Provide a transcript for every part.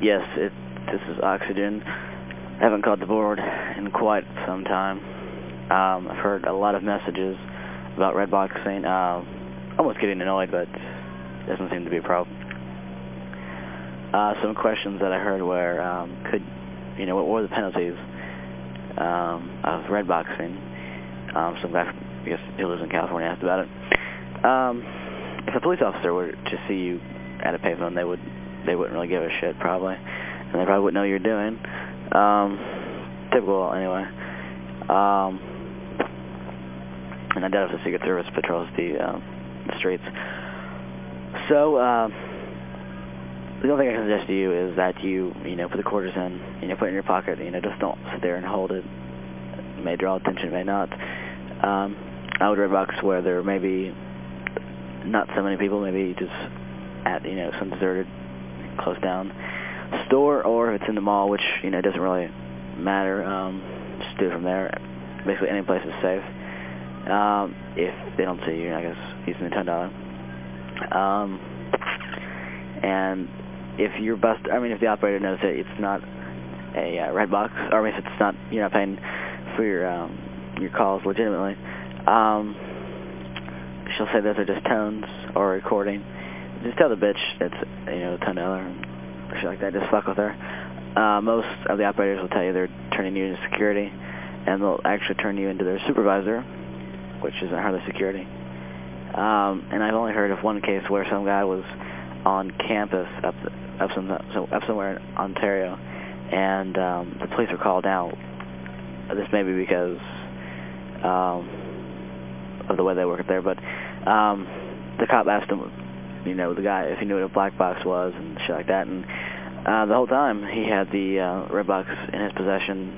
yes, it, this is Oxygen. I haven't called the board in quite some time. Um, I've heard a lot of messages about red boxing. Uh, almost getting annoyed, but it doesn't seem to be a problem. Uh, some questions that I heard were, um, could, you know, what were the penalties um, of red boxing? Um, some guy, I guess he lives in California, asked about it. Um, if a police officer were to see you at a payphone, they would, they wouldn't really give a shit probably, and they probably wouldn't know you're doing. Um, typical anyway. Um, and I doubt if the Secret Service patrols the, the streets. So, uh, the only thing I can suggest to you is that you, you know, put the quarters in, you know, put it in your pocket, you know, just don't sit there and hold it. It may draw attention, it may not. Um, I would box where there may be not so many people, maybe just at, you know, some deserted, closed down store, or if it's in the mall, which, you know, doesn't really matter, um, just do it from there. Basically any place is safe. Um, if they don't see you, I guess, using the $10. Um, and if you're bust, I mean, if the operator knows that it's not a uh, red box, or if it's not, you're not paying for your, um, your calls legitimately, um, she'll say those are just tones or recording. Just tell the bitch it's, you know, $10 or shit like that. Just fuck with her. Uh, most of the operators will tell you they're turning you into security, and they'll actually turn you into their supervisor, which isn't hardly security. Um, and I've only heard of one case where some guy was on campus up, up, some, up somewhere in Ontario, and um, the police were called out. This may be because um, of the way they work there, but um, the cop asked him, you know, the guy if he knew what a black box was and shit like that, and uh, the whole time he had the uh, red box in his possession,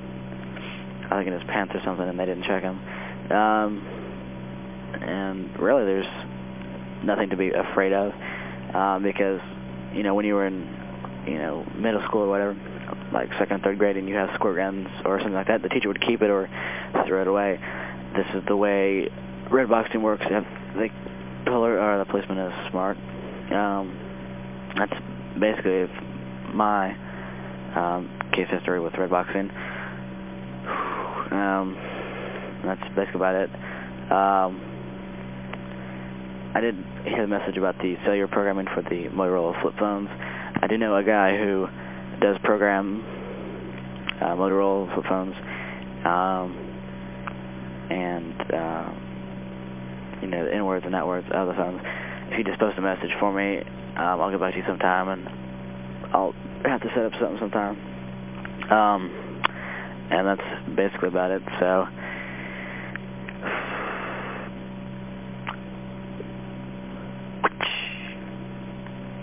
I think in his pants or something, and they didn't check him. Um, and really there's nothing to be afraid of um, because, you know, when you were in, you know, middle school or whatever, like second and third grade and you have squirt guns or something like that, the teacher would keep it or throw it away. This is the way red boxing works. The policeman is smart. Um, that's basically my um, case history with red boxing. Um, that's basically about it. Um, I did hear the message about the cellular programming for the Motorola flip phones. I do know a guy who does program uh, Motorola flip phones, um, and uh, you know the in-words and out-words of the phones. If you just post a message for me, um, I'll get back to you sometime, and I'll have to set up something sometime. Um, and that's basically about it. So.